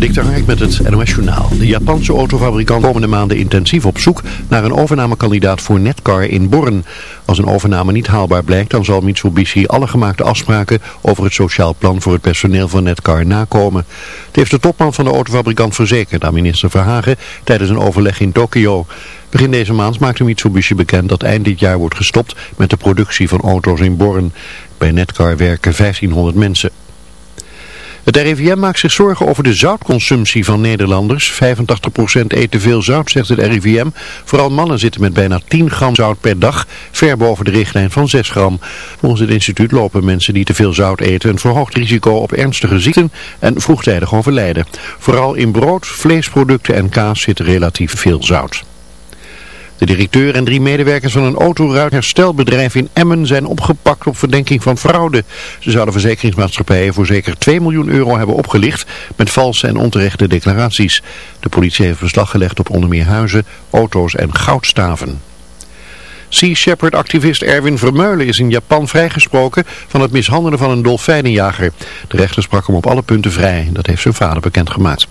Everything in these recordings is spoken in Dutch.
Dik Hark met het NOS Journaal. De Japanse autofabrikant komende maanden intensief op zoek naar een overnamekandidaat voor Netcar in Born. Als een overname niet haalbaar blijkt, dan zal Mitsubishi alle gemaakte afspraken over het sociaal plan voor het personeel van Netcar nakomen. Het heeft de topman van de autofabrikant verzekerd aan minister Verhagen tijdens een overleg in Tokio. Begin deze maand maakte Mitsubishi bekend dat eind dit jaar wordt gestopt met de productie van auto's in Born. Bij Netcar werken 1500 mensen. Het RIVM maakt zich zorgen over de zoutconsumptie van Nederlanders. 85% eet te veel zout, zegt het RIVM. Vooral mannen zitten met bijna 10 gram zout per dag, ver boven de richtlijn van 6 gram. Volgens het instituut lopen mensen die te veel zout eten een verhoogd risico op ernstige ziekten en vroegtijdig overlijden. Vooral in brood, vleesproducten en kaas zit relatief veel zout. De directeur en drie medewerkers van een autoruitherstelbedrijf in Emmen zijn opgepakt op verdenking van fraude. Ze zouden verzekeringsmaatschappijen voor zeker 2 miljoen euro hebben opgelicht met valse en onterechte declaraties. De politie heeft beslag gelegd op onder meer huizen, auto's en goudstaven. Sea Shepherd-activist Erwin Vermeulen is in Japan vrijgesproken van het mishandelen van een dolfijnenjager. De rechter sprak hem op alle punten vrij. Dat heeft zijn vader bekendgemaakt.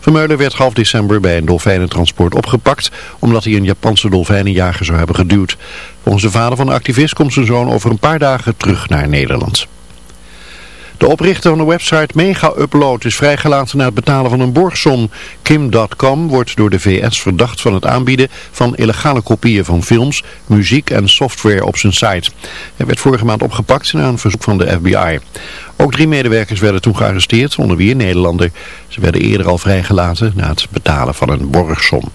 Vermeulen werd half december bij een dolfijnentransport opgepakt omdat hij een Japanse dolfijnenjager zou hebben geduwd. Volgens de vader van de activist komt zijn zoon over een paar dagen terug naar Nederland. De oprichter van de website Mega Upload is vrijgelaten na het betalen van een borgsom. Kim.com wordt door de VS verdacht van het aanbieden van illegale kopieën van films, muziek en software op zijn site. Hij werd vorige maand opgepakt na een verzoek van de FBI. Ook drie medewerkers werden toen gearresteerd, onder wie een Nederlander. Ze werden eerder al vrijgelaten na het betalen van een borgsom.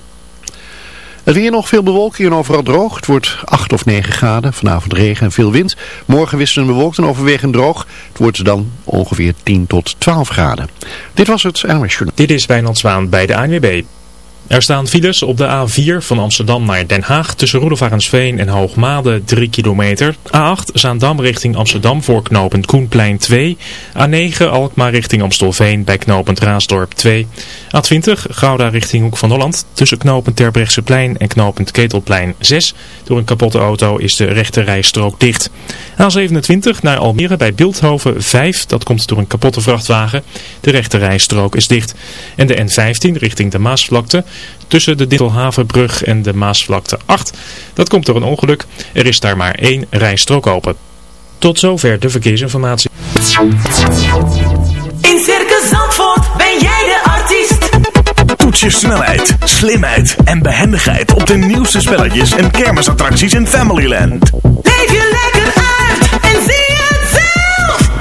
Het weer nog veel bewolking en overal droog. Het wordt 8 of 9 graden. Vanavond regen en veel wind. Morgen wisselen bewolkt en overwegend droog. Het wordt dan ongeveer 10 tot 12 graden. Dit was het Dit is Wijnand Zwaan bij de ANWB. Er staan files op de A4 van Amsterdam naar Den Haag tussen Roelofarensveen en Hoogmade 3 kilometer. A8 Zaandam richting Amsterdam voor knooppunt Koenplein 2. A9 Alkmaar richting Amstelveen bij knooppunt Raasdorp 2. A20 Gouda richting Hoek van Holland tussen knooppunt Terbrechtseplein en knooppunt Ketelplein 6. Door een kapotte auto is de rechte rijstrook dicht. A27 naar Almere bij Beeldhoven 5. Dat komt door een kapotte vrachtwagen. De rechte rijstrook is dicht. En de N15 richting de Maasvlakte tussen de Dittelhavenbrug en de Maasvlakte 8. Dat komt door een ongeluk. Er is daar maar één rijstrook open. Tot zover de verkeersinformatie. In Circus Zandvoort ben jij de artiest. Toets je snelheid, slimheid en behendigheid op de nieuwste spelletjes en kermisattracties in Familyland. Leef je lekker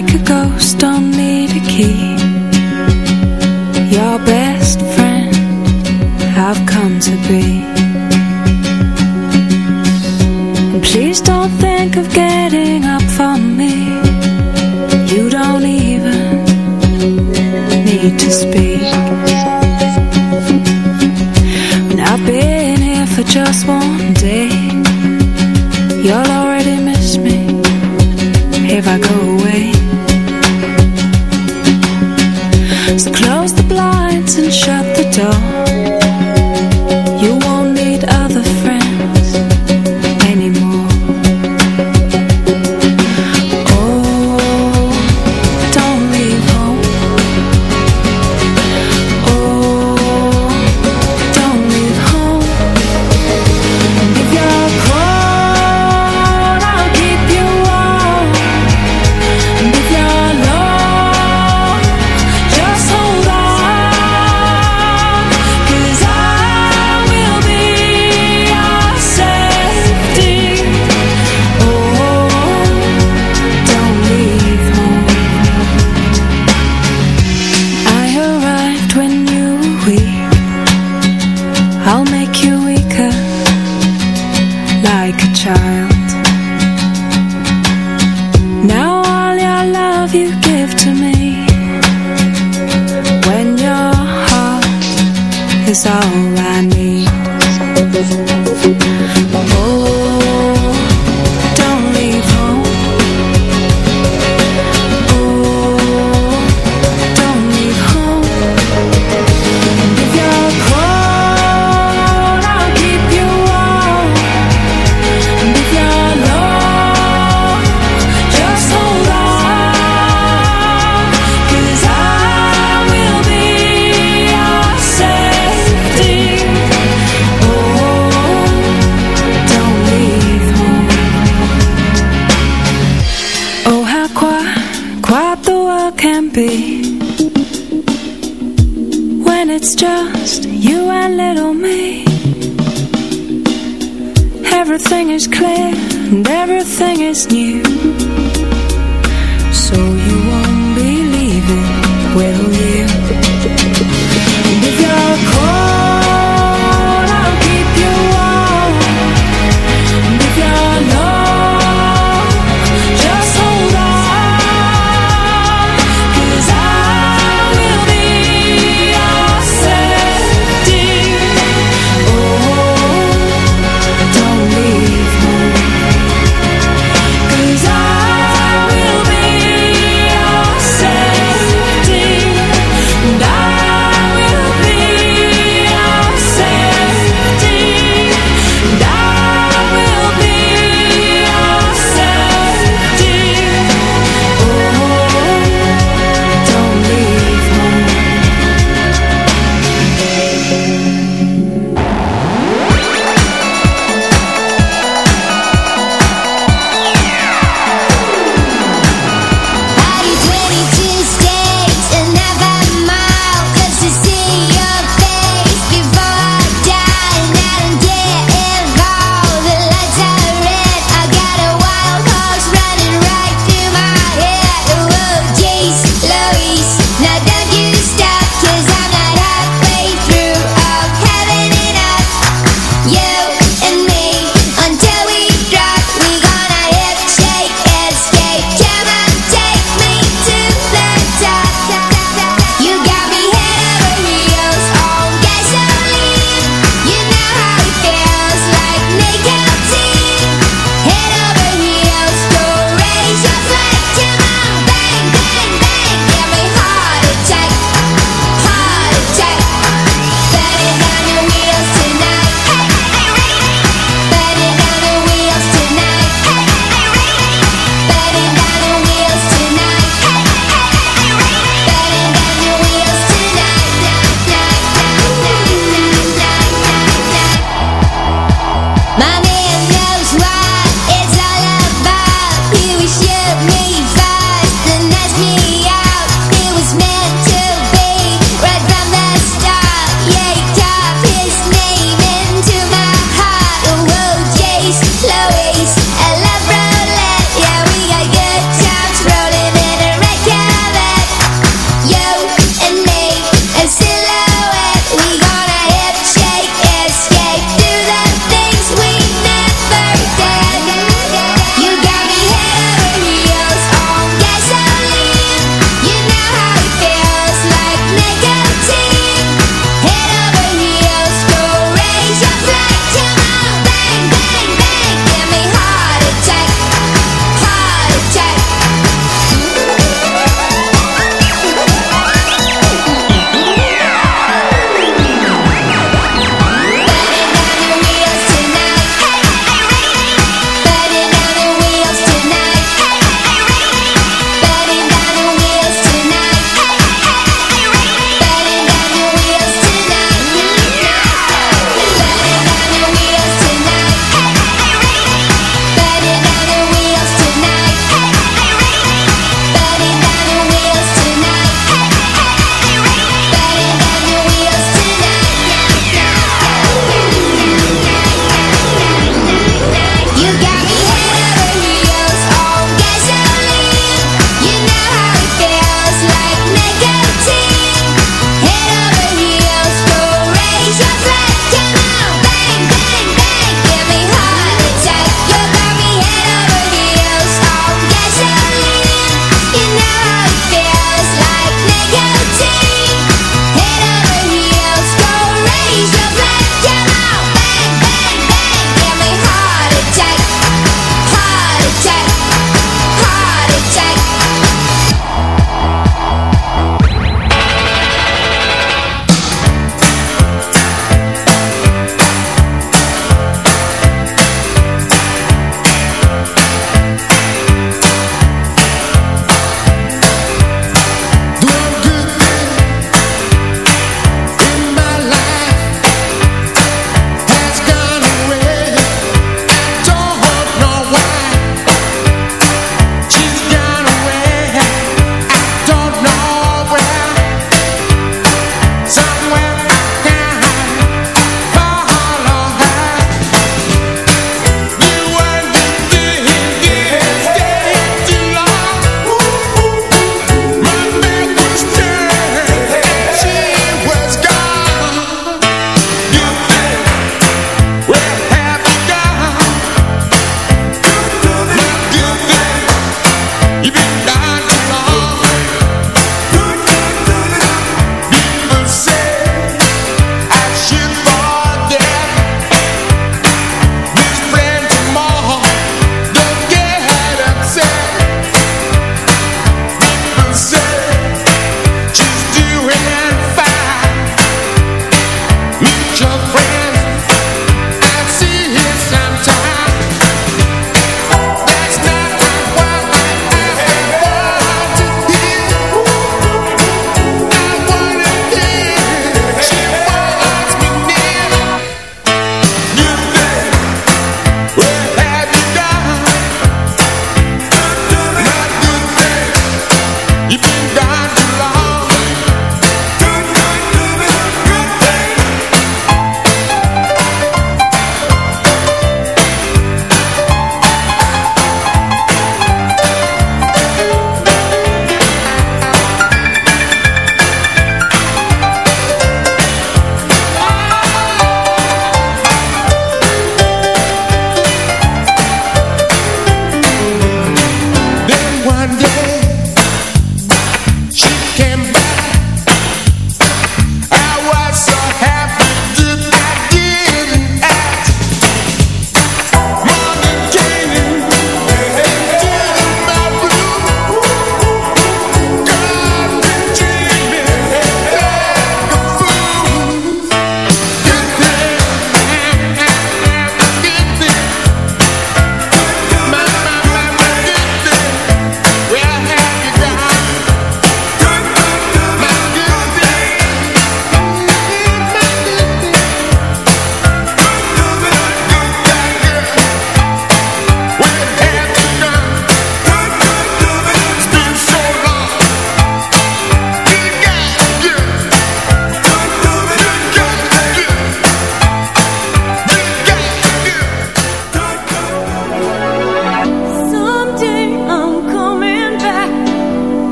like a ghost, don't need a key. Your best friend I've come to be. And please don't think of getting up from me. You don't even need to speak. I've been here for just one day. You're.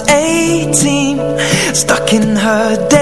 18 Stuck in her day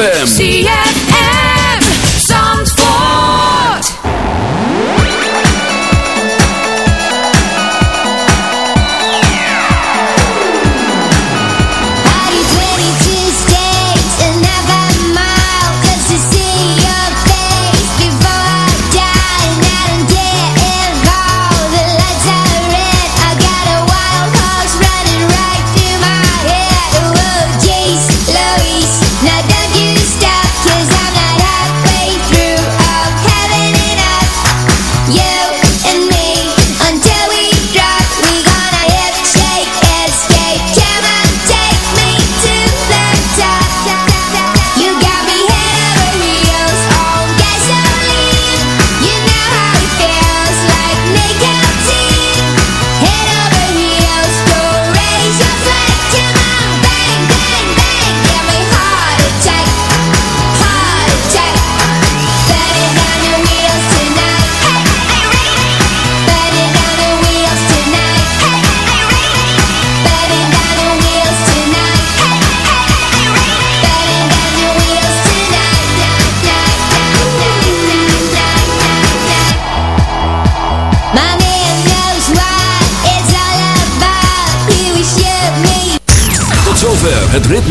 ZFM.